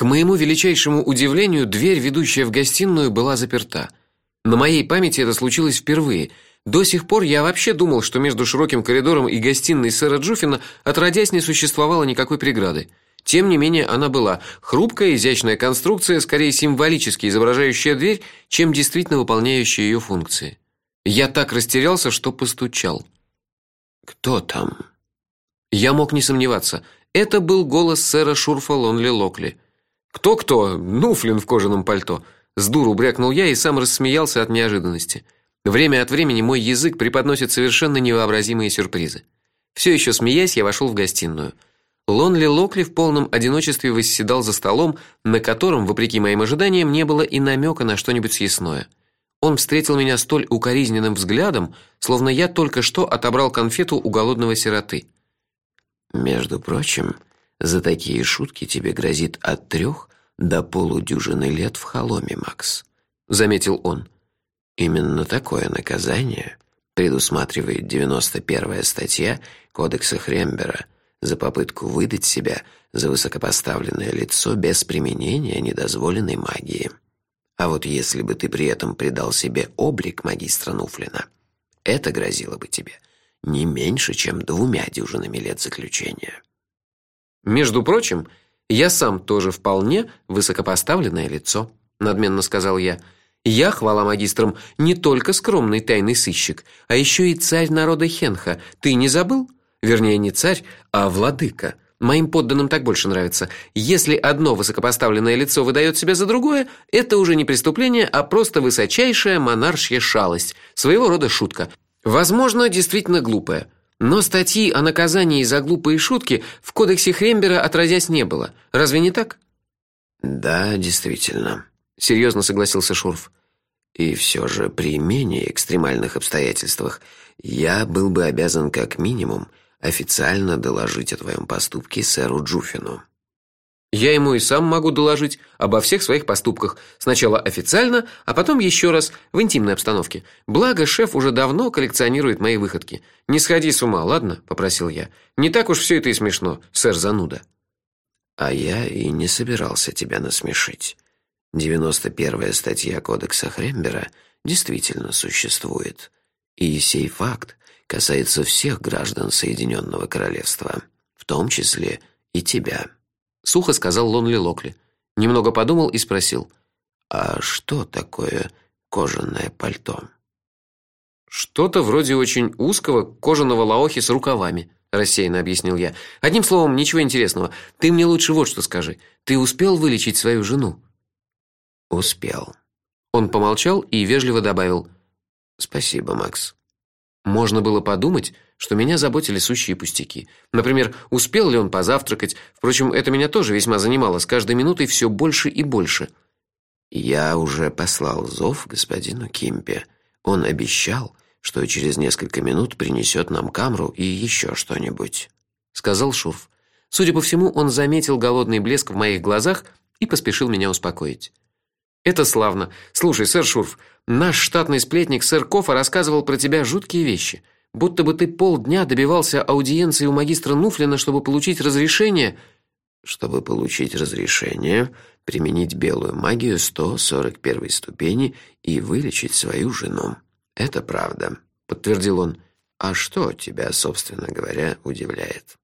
К моему величайшему удивлению, дверь, ведущая в гостиную, была заперта. На моей памяти это случилось впервые. До сих пор я вообще думал, что между широким коридором и гостиной сэра Джуфина отродясь не существовало никакой преграды. Тем не менее, она была хрупкая, изящная конструкция, скорее символически изображающая дверь, чем действительно выполняющая ее функции. Я так растерялся, что постучал. Кто там? Я мог не сомневаться. Это был голос сэра Шурфа Лонли Локли. Кто кто? Нуфлин в кожаном пальто. С дуру брякнул я и сам рассмеялся от неожиданности. Время от времени мой язык преподносит совершенно невообразимые сюрпризы. Все еще смеясь, я вошел в гостиную. Лонли Локли в полном одиночестве восседал за столом, на котором, вопреки моим ожиданиям, не было и намека на что-нибудь съестное. Он встретил меня столь укоризненным взглядом, словно я только что отобрал конфету у голодного сироты. Между прочим, за такие шутки тебе грозит от трех до полудюжины лет в холоме, Макс, заметил он. Именно такое наказание предусматривает 91-я статья Кодекса Хрембера за попытку выдать себя за высокопоставленное лицо без применения недозволенной магии. А вот если бы ты при этом придал себе облик магистра Нуфлина, это грозило бы тебе не меньше, чем двумя дюжинами лет заключения. Между прочим, я сам тоже вполне высокопоставленное лицо, надменно сказал я. Я, хвала магистрам, не только скромный тайный сыщик, а еще и царь народа Хенха. Ты не забыл? Вернее, не царь, а владыка. Моим подданным так больше нравится. Если одно высокопоставленное лицо выдает себя за другое, это уже не преступление, а просто высочайшая монаршья шалость, своего рода шутка. Возможно, действительно глупая. Но статьи о наказании за глупые шутки в кодексе Хрембера отродясь не было. Разве не так? Да, действительно, серьезно согласился Шурф. И все же при менее экстремальных обстоятельствах я был бы обязан как минимум официально доложить о твоем поступке сэру Джуфину. Я ему и сам могу доложить обо всех своих поступках, сначала официально, а потом еще раз в интимной обстановке. Благо шеф уже давно коллекционирует мои выходки. Не сходи с ума, ладно, попросил я. Не так уж все это и смешно, сэр Зануда. А я и не собирался тебя насмешить. 91-я статья Кодекса Хрембера действительно существует. И сей факт касается всех граждан Соединенного Королевства, в том числе и тебя сухо сказал Лонли Локли. Немного подумал и спросил: "А что такое кожаное пальто?" Что-то вроде очень узкого кожаного лаохи с рукавами, рассеянно объяснил я. Одним словом, ничего интересного. Ты мне лучше вот что скажи. Ты успел вылечить свою жену? Успел. Он помолчал и вежливо добавил: "Спасибо, Макс". Можно было подумать, что меня заботили сущие пустяки. Например, успел ли он позавтракать? Впрочем, это меня тоже весьма занимало, с каждой минутой все больше и больше. Я уже послал зов господину Кимпе. Он обещал, что через несколько минут принесет нам камру и еще что-нибудь, сказал Шурф. Судя по всему, он заметил голодный блеск в моих глазах и поспешил меня успокоить. Это славно. Слушай, сэр Шурф, наш штатный сплетник сэр Кофа рассказывал про тебя жуткие вещи будто бы ты полдня добивался аудиенции у магистра Нуфлина, чтобы получить разрешение, чтобы получить разрешение применить белую магию 141 ступени и вылечить свою жену. Это правда, подтвердил он. А что тебя, собственно говоря, удивляет?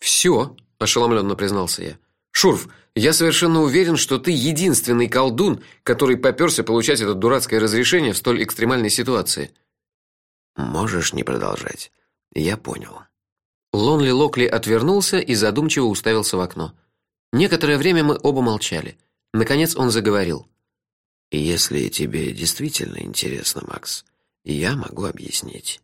Все, ошеломленно признался я. Шурф, я совершенно уверен, что ты единственный колдун, который попёрся получать это дурацкое разрешение в столь экстремальной ситуации. Можешь не продолжать. Я понял. Лонли Локли отвернулся и задумчиво уставился в окно. Некоторое время мы оба молчали. Наконец он заговорил. Если тебе действительно интересно, Макс, я могу объяснить.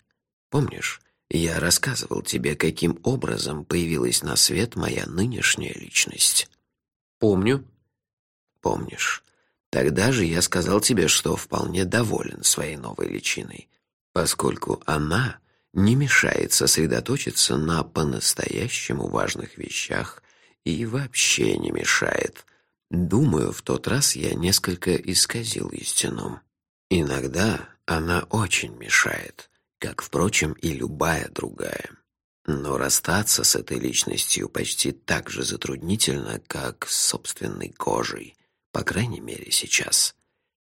Помнишь, я рассказывал тебе, каким образом появилась на свет моя нынешняя личность? Помню. Помнишь? Тогда же я сказал тебе, что вполне доволен своей новой личиной поскольку она не мешает сосредоточиться на по-настоящему важных вещах и вообще не мешает. Думаю, в тот раз я несколько исказил истину. Иногда она очень мешает, как, впрочем, и любая другая. Но расстаться с этой личностью почти так же затруднительно, как с собственной кожей, по крайней мере, сейчас.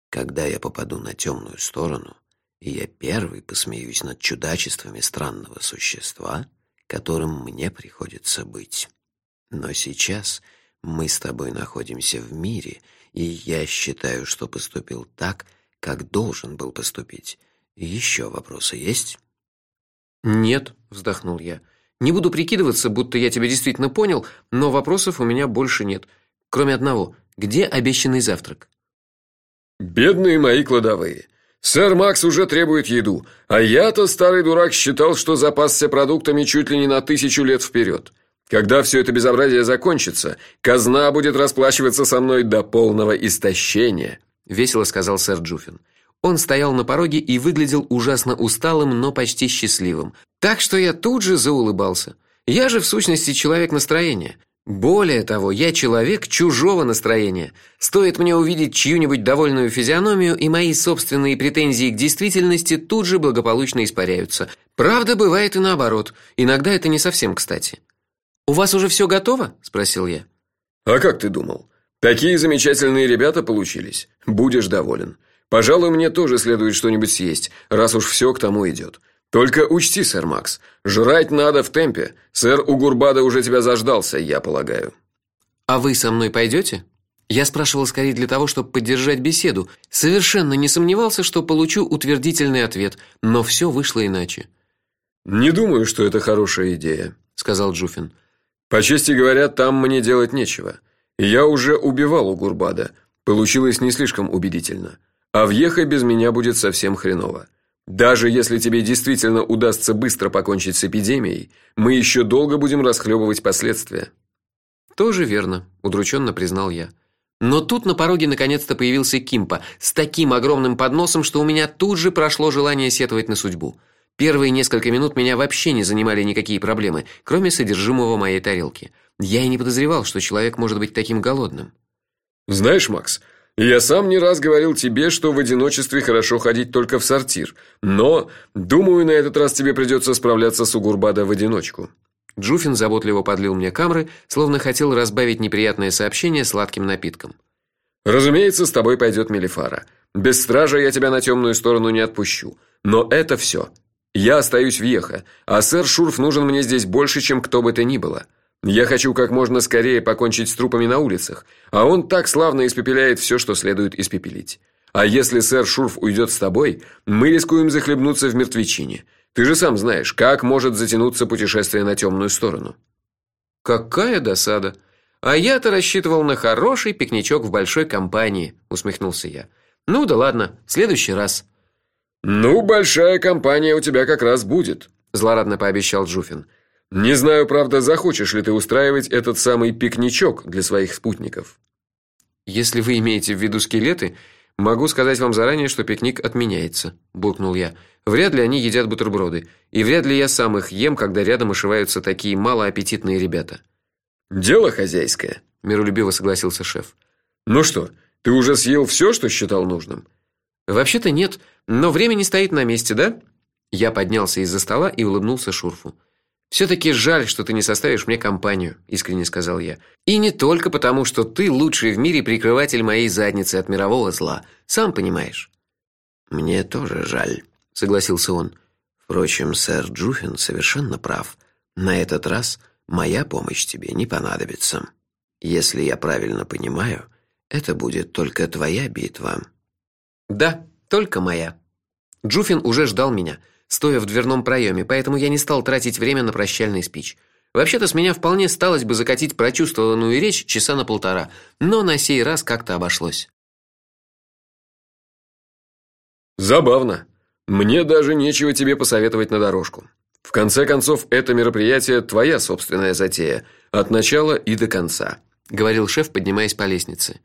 Когда я попаду на темную сторону, я первый посмеюсь над чудачествами странного существа, которым мне приходится быть. Но сейчас мы с тобой находимся в мире, и я считаю, что поступил так, как должен был поступить. Еще вопросы есть? Нет, вздохнул я. Не буду прикидываться, будто я тебя действительно понял, но вопросов у меня больше нет, кроме одного: где обещанный завтрак? Бедные мои кладовые. Сэр Макс уже требует еду, а я-то старый дурак считал, что запасся продуктами чуть ли не на тысячу лет вперед. Когда все это безобразие закончится, казна будет расплачиваться со мной до полного истощения, весело сказал сэр Джуфин. Он стоял на пороге и выглядел ужасно усталым, но почти счастливым. Так что я тут же заулыбался. Я же в сущности человек настроения. Более того, я человек чужого настроения. Стоит мне увидеть чью-нибудь довольную физиономию, и мои собственные претензии к действительности тут же благополучно испаряются. Правда, бывает и наоборот. Иногда это не совсем кстати. У вас уже все готово? спросил я. А как ты думал? Такие замечательные ребята получились. Будешь доволен. Пожалуй, мне тоже следует что-нибудь съесть, раз уж все к тому идет. Только учти, сэр Макс, жрать надо в темпе. Сэр Угурбада уже тебя заждался, я полагаю. А вы со мной пойдете? Я спрашивал скорее для того, чтобы поддержать беседу. Совершенно не сомневался, что получу утвердительный ответ, но все вышло иначе. Не думаю, что это хорошая идея, сказал Джуфин. По чести говоря, там мне делать нечего. Я уже убивал у Гурбада. Получилось не слишком убедительно. А въехать без меня будет совсем хреново. Даже если тебе действительно удастся быстро покончить с эпидемией, мы еще долго будем расхлебывать последствия. Тоже верно, удрученно признал я. Но тут на пороге наконец-то появился Кимпа с таким огромным подносом, что у меня тут же прошло желание сетовать на судьбу. Первые несколько минут меня вообще не занимали никакие проблемы, кроме содержимого моей тарелки. Я и не подозревал, что человек может быть таким голодным. Знаешь, Макс, я сам не раз говорил тебе, что в одиночестве хорошо ходить только в сортир, но, думаю, на этот раз тебе придется справляться с Угурбада в одиночку. Джуфин заботливо подлил мне камры, словно хотел разбавить неприятное сообщение сладким напитком. Разумеется, с тобой пойдет Мелифара. Без стража я тебя на темную сторону не отпущу. Но это все. Я остаюсь в Еха, а сэр Шурф нужен мне здесь больше, чем кто бы то ни было. Я хочу как можно скорее покончить с трупами на улицах, а он так славно испепеляет все, что следует испепелить. А если сэр Шурф уйдет с тобой, мы рискуем захлебнуться в мертвечине. Ты же сам знаешь, как может затянуться путешествие на темную сторону. Какая досада. А я-то рассчитывал на хороший пикничок в большой компании, усмехнулся я. Ну да ладно, в следующий раз. Ну, большая компания у тебя как раз будет, злорадно пообещал Джуфин. Не знаю, правда, захочешь ли ты устраивать этот самый пикничок для своих спутников. Если вы имеете в виду скелеты, могу сказать вам заранее, что пикник отменяется, буркнул я. Вряд ли они едят бутерброды, и вряд ли я сам их ем, когда рядом ошиваются такие малоаппетитные ребята. Дело хозяйское, миролюбиво согласился шеф. Ну что, ты уже съел все, что считал нужным? Вообще-то нет, но время не стоит на месте, да? Я поднялся из-за стола и улыбнулся Шурфу. Все таки жаль, что ты не составишь мне компанию, искренне сказал я. И не только потому, что ты лучший в мире прикрыватель моей задницы от мирового зла, сам понимаешь. Мне тоже жаль, согласился он. Впрочем, сэр Джуфин совершенно прав. На этот раз моя помощь тебе не понадобится. Если я правильно понимаю, это будет только твоя битва. Да, только моя. Джуфин уже ждал меня, стоя в дверном проеме, поэтому я не стал тратить время на прощальный спич. Вообще-то с меня вполне сталось бы закатить прочувствованную речь часа на полтора, но на сей раз как-то обошлось. Забавно. Мне даже нечего тебе посоветовать на дорожку. В конце концов, это мероприятие твоя собственная затея, от начала и до конца, говорил шеф, поднимаясь по лестнице.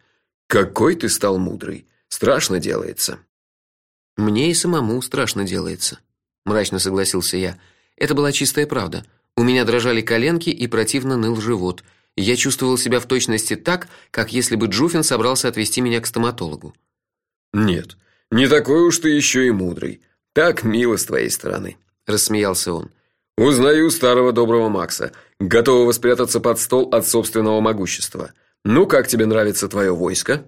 Какой ты стал мудрый. Страшно делается. Мне и самому страшно делается, мрачно согласился я. Это была чистая правда. У меня дрожали коленки и противно ныл живот. Я чувствовал себя в точности так, как если бы Джуфин собрался отвезти меня к стоматологу. Нет, не такой уж ты еще и мудрый. Так мило с твоей стороны, рассмеялся он. Узнаю старого доброго Макса, готового спрятаться под стол от собственного могущества. Ну как тебе нравится твое войско?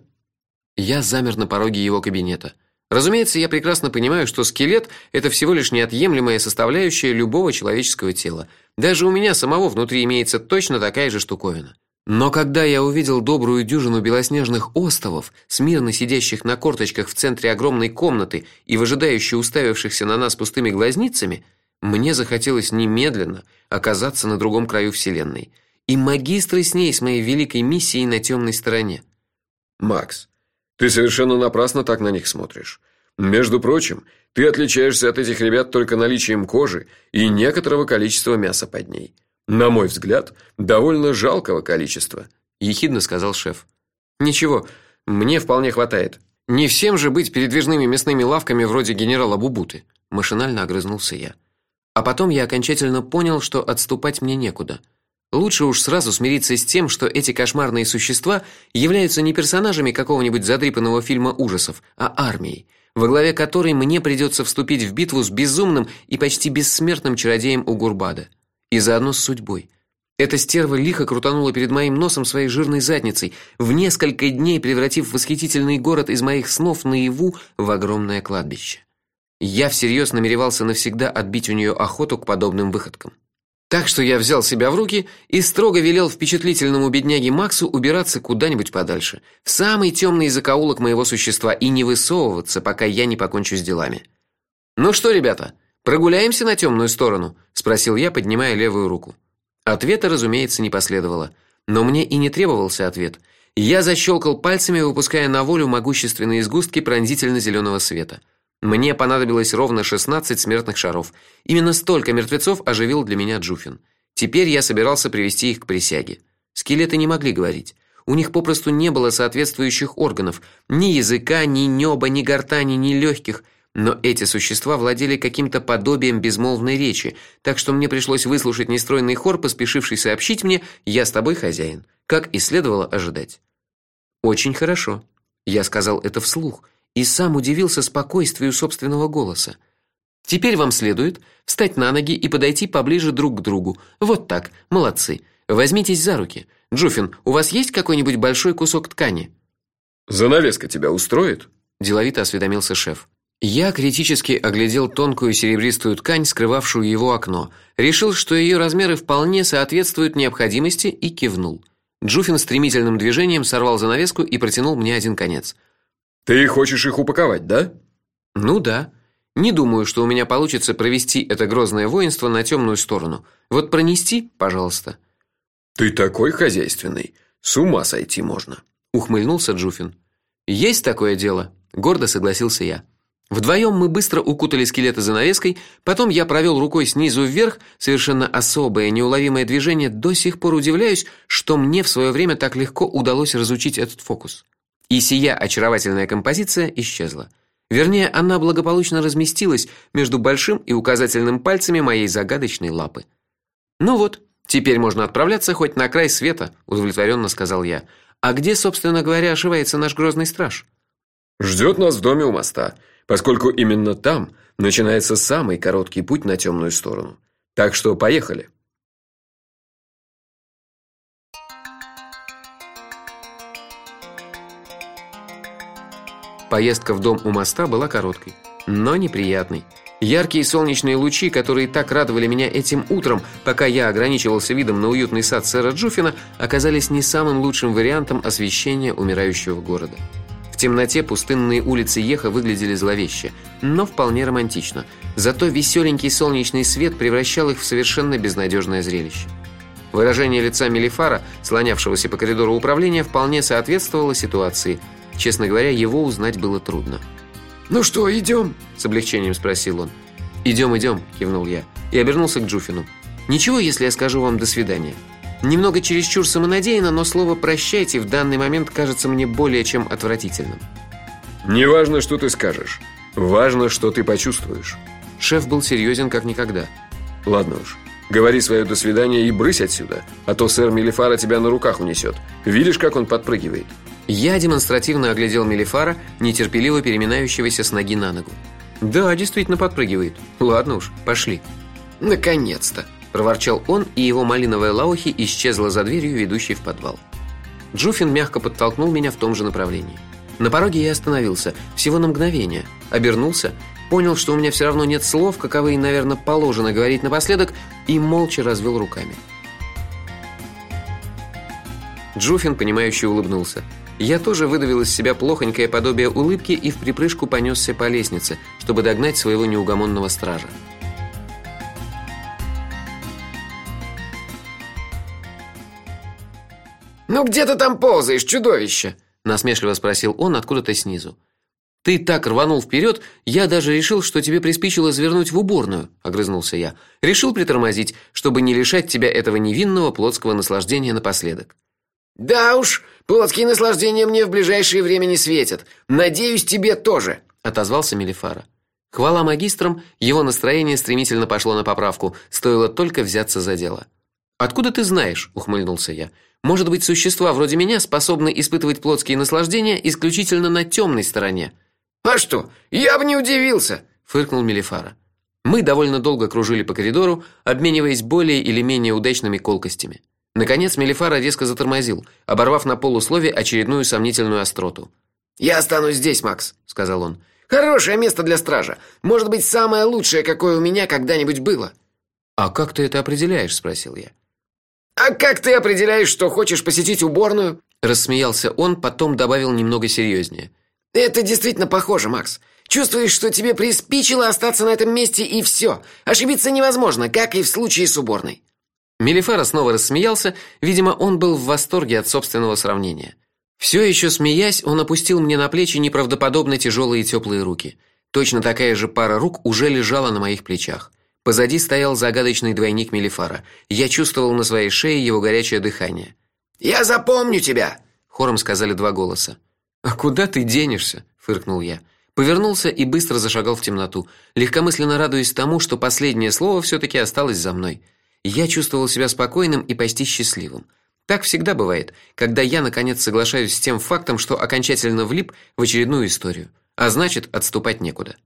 Я замер на пороге его кабинета. Разумеется, я прекрасно понимаю, что скелет это всего лишь неотъемлемая составляющая любого человеческого тела. Даже у меня самого внутри имеется точно такая же штуковина. Но когда я увидел добрую дюжину белоснежных остовов, смирно сидящих на корточках в центре огромной комнаты и выжидающе уставившихся на нас пустыми глазницами, мне захотелось немедленно оказаться на другом краю вселенной. И магистры с ней с моей великой миссией на темной стороне. Макс, ты совершенно напрасно так на них смотришь. Между прочим, ты отличаешься от этих ребят только наличием кожи и некоторого количества мяса под ней. На мой взгляд, довольно жалкого количества, ехидно сказал шеф. Ничего, мне вполне хватает. Не всем же быть передвижными мясными лавками вроде генерала Бубуты, машинально огрызнулся я. А потом я окончательно понял, что отступать мне некуда. Лучше уж сразу смириться с тем, что эти кошмарные существа являются не персонажами какого-нибудь задрипанного фильма ужасов, а армией, во главе которой мне придется вступить в битву с безумным и почти бессмертным чародеем Угурбада, и заодно с судьбой. Эта стерва лихо крутанула перед моим носом своей жирной задницей, в несколько дней превратив восхитительный город из моих снов наяву в огромное кладбище. Я всерьез намеревался навсегда отбить у нее охоту к подобным выходкам. Так что я взял себя в руки и строго велел впечатлительному бедняге Максу убираться куда-нибудь подальше, в самый темный закоулок моего существа и не высовываться, пока я не покончу с делами. Ну что, ребята, прогуляемся на темную сторону, спросил я, поднимая левую руку. Ответа, разумеется, не последовало, но мне и не требовался ответ. Я защелкал пальцами, выпуская на волю могущественные сгустки пронзительно зеленого света. Мне понадобилось ровно 16 смертных шаров. Именно столько мертвецов оживил для меня Джуфин. Теперь я собирался привести их к присяге. Скелеты не могли говорить. У них попросту не было соответствующих органов: ни языка, ни неба, ни гортани, ни легких. Но эти существа владели каким-то подобием безмолвной речи, так что мне пришлось выслушать нестройный хор, поспешивший сообщить мне: "Я с тобой, хозяин", как и следовало ожидать. Очень хорошо. Я сказал это вслух и сам удивился спокойствию собственного голоса. Теперь вам следует встать на ноги и подойти поближе друг к другу. Вот так. Молодцы. Возьмитесь за руки. Джуфин, у вас есть какой-нибудь большой кусок ткани? Занавеска тебя устроит? деловито осведомился шеф. Я критически оглядел тонкую серебристую ткань, скрывавшую его окно, решил, что ее размеры вполне соответствуют необходимости и кивнул. Джуфин стремительным движением сорвал занавеску и протянул мне один конец. Ты хочешь их упаковать, да? Ну да. Не думаю, что у меня получится провести это грозное воинство на темную сторону. Вот пронести, пожалуйста. Ты такой хозяйственный, с ума сойти можно, ухмыльнулся Джуфин. Есть такое дело, гордо согласился я. Вдвоем мы быстро укутали скелеты занавеской, потом я провел рукой снизу вверх, совершенно особое, неуловимое движение, до сих пор удивляюсь, что мне в свое время так легко удалось разучить этот фокус и сия очаровательная композиция исчезла. Вернее, она благополучно разместилась между большим и указательным пальцами моей загадочной лапы. Ну вот, теперь можно отправляться хоть на край света, удовлетворенно сказал я. А где, собственно говоря, ошивается наш грозный страж? Ждет нас в доме у моста, поскольку именно там начинается самый короткий путь на темную сторону. Так что поехали. Поездка в дом у моста была короткой, но неприятной. Яркие солнечные лучи, которые так радовали меня этим утром, пока я ограничивался видом на уютный сад сэра Джуфина, оказались не самым лучшим вариантом освещения умирающего города. В темноте пустынные улицы Еха выглядели зловеще, но вполне романтично. Зато веселенький солнечный свет превращал их в совершенно безнадежное зрелище. Выражение лица Мелифара, слонявшегося по коридору управления, вполне соответствовало ситуации – Честно говоря, его узнать было трудно. "Ну что, идем?» – с облегчением спросил он. «Идем, идем», – кивнул я и обернулся к Джуфину. Ничего, если я скажу вам до свидания. Немного чересчур самонадеянно, но слово прощайте в данный момент кажется мне более чем отвратительным. Не важно, что ты скажешь. Важно, что ты почувствуешь. Шеф был серьезен как никогда. Ладно уж. Говори свое до свидания и брысь отсюда, а то сэр Мелифара тебя на руках унесет. Видишь, как он подпрыгивает? Я демонстративно оглядел Мелифара, нетерпеливо переминающегося с ноги на ногу. Да, действительно подпрыгивает. Ладно уж, пошли. Наконец-то, проворчал он, и его малиновая лаухи исчезла за дверью, ведущей в подвал. Джуфин мягко подтолкнул меня в том же направлении. На пороге я остановился, всего на мгновение, обернулся, понял, что у меня все равно нет слов, каковые, наверное, положено говорить напоследок, и молча развел руками. Джуфин понимающе улыбнулся. Я тоже выдавил из себя плохонькое подобие улыбки и в припрыжку понесся по лестнице, чтобы догнать своего неугомонного стража. «Ну где ты там ползаешь, чудовище?» насмешливо спросил он откуда-то снизу. Ты так рванул вперед, я даже решил, что тебе приспичило завернуть в уборную, огрызнулся я. Решил притормозить, чтобы не лишать тебя этого невинного плотского наслаждения напоследок. Да уж, плотские наслаждения мне в ближайшее время не светят. Надеюсь, тебе тоже, отозвался Мелифара. Хвала магистрам, его настроение стремительно пошло на поправку, стоило только взяться за дело. Откуда ты знаешь, ухмыльнулся я. Может быть, существа вроде меня способны испытывать плотские наслаждения исключительно на темной стороне. А что? Я бы не удивился, фыркнул Мелифара. Мы довольно долго кружили по коридору, обмениваясь более или менее удачными колкостями. Наконец Мелифара резко затормозил, оборвав на полуслове очередную сомнительную остроту. "Я останусь здесь, Макс", сказал он. "Хорошее место для стража. Может быть, самое лучшее, какое у меня когда-нибудь было". "А как ты это определяешь?" спросил я. "А как ты определяешь, что хочешь посетить уборную?" рассмеялся он, потом добавил немного серьезнее. "Это действительно похоже, Макс. Чувствуешь, что тебе приспичило остаться на этом месте и все. Ошибиться невозможно, как и в случае с уборной". Мелифара снова рассмеялся, видимо, он был в восторге от собственного сравнения. Все еще смеясь, он опустил мне на плечи неправдоподобно тяжелые теплые руки. Точно такая же пара рук уже лежала на моих плечах. Позади стоял загадочный двойник Мелифара. Я чувствовал на своей шее его горячее дыхание. "Я запомню тебя", хором сказали два голоса. "А куда ты денешься?" фыркнул я. Повернулся и быстро зашагал в темноту, легкомысленно радуясь тому, что последнее слово все таки осталось за мной. Я чувствовал себя спокойным и почти счастливым. Так всегда бывает, когда я наконец соглашаюсь с тем фактом, что окончательно влип в очередную историю, а значит, отступать некуда.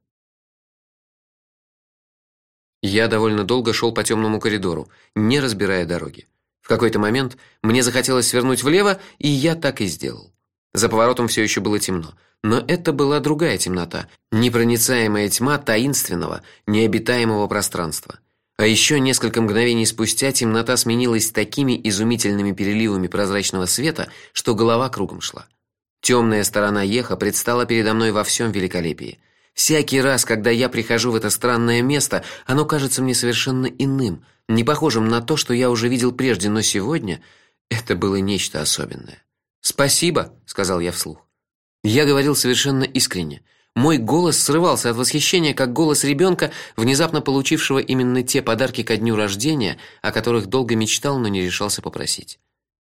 Я довольно долго шел по темному коридору, не разбирая дороги. В какой-то момент мне захотелось свернуть влево, и я так и сделал. За поворотом все еще было темно, но это была другая темнота, непроницаемая тьма таинственного, необитаемого пространства. А еще несколько мгновений спустя темнота сменилась такими изумительными переливами прозрачного света, что голова кругом шла. Темная сторона Еха предстала передо мной во всем великолепии. Всякий раз, когда я прихожу в это странное место, оно кажется мне совершенно иным, не похожим на то, что я уже видел прежде, но сегодня это было нечто особенное. "Спасибо", сказал я вслух. Я говорил совершенно искренне. Мой голос срывался от восхищения, как голос ребенка, внезапно получившего именно те подарки ко дню рождения, о которых долго мечтал, но не решался попросить.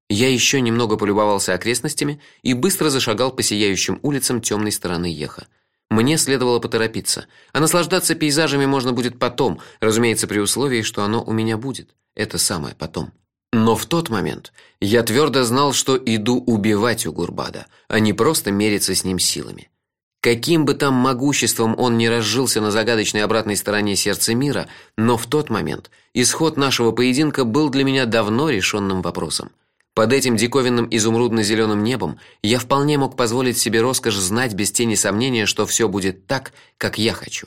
Я еще немного полюбовался окрестностями и быстро зашагал по сияющим улицам темной стороны Еха. Мне следовало поторопиться. А наслаждаться пейзажами можно будет потом, разумеется, при условии, что оно у меня будет. Это самое потом. Но в тот момент я твердо знал, что иду убивать Угурбада, а не просто мериться с ним силами. Каким бы там могуществом он ни разжился на загадочной обратной стороне сердца мира, но в тот момент исход нашего поединка был для меня давно решенным вопросом. Под этим диковинным изумрудно зеленым небом я вполне мог позволить себе роскошь знать без тени сомнения, что все будет так, как я хочу.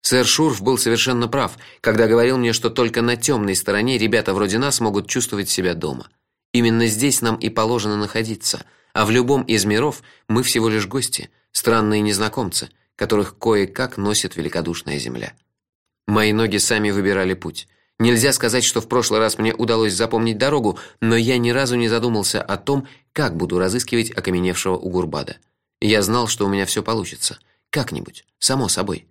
Сэр Шурф был совершенно прав, когда говорил мне, что только на темной стороне ребята вроде нас могут чувствовать себя дома. Именно здесь нам и положено находиться, а в любом из миров мы всего лишь гости странные незнакомцы, которых кое-как носит великодушная земля. Мои ноги сами выбирали путь. Нельзя сказать, что в прошлый раз мне удалось запомнить дорогу, но я ни разу не задумался о том, как буду разыскивать окаменевшего Угурбада. Я знал, что у меня все получится, как-нибудь, само собой.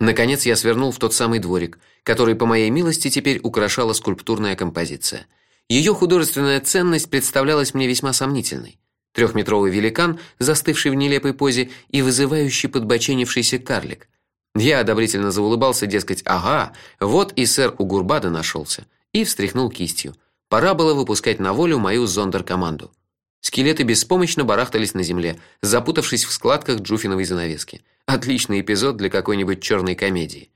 Наконец я свернул в тот самый дворик, который по моей милости теперь украшала скульптурная композиция. Ее художественная ценность представлялась мне весьма сомнительной. Трехметровый великан, застывший в нелепой позе, и вызывающий подбоченившийся карлик. Я одобрительно заулыбался, дескать, ага, вот и сэр Угурбада нашелся, и встряхнул кистью. Пора было выпускать на волю мою зондеркоманду. Скелеты беспомощно барахтались на земле, запутавшись в складках джуфиновой занавески. Отличный эпизод для какой-нибудь черной комедии.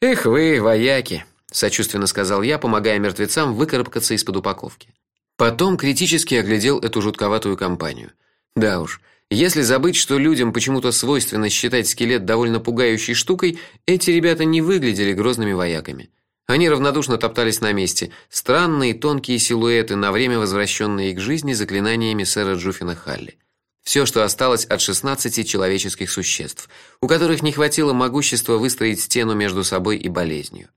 Эх вы, вояки, сочувственно сказал я, помогая мертвецам выкарабкаться из-под упаковки. Потом критически оглядел эту жутковатую компанию. Да уж, если забыть, что людям почему-то свойственно считать скелет довольно пугающей штукой, эти ребята не выглядели грозными вояками. Они равнодушно топтались на месте, странные тонкие силуэты, на время возвращенные к жизни заклинаниями сэра Джуфина Халли. Все, что осталось от 16 человеческих существ, у которых не хватило могущества выстроить стену между собой и болезнью.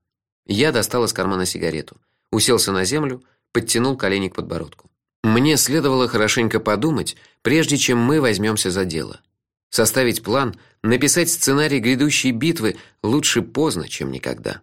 Я достал из кармана сигарету, уселся на землю, подтянул колени к подбородку. Мне следовало хорошенько подумать, прежде чем мы возьмемся за дело. Составить план, написать сценарий грядущей битвы лучше поздно, чем никогда.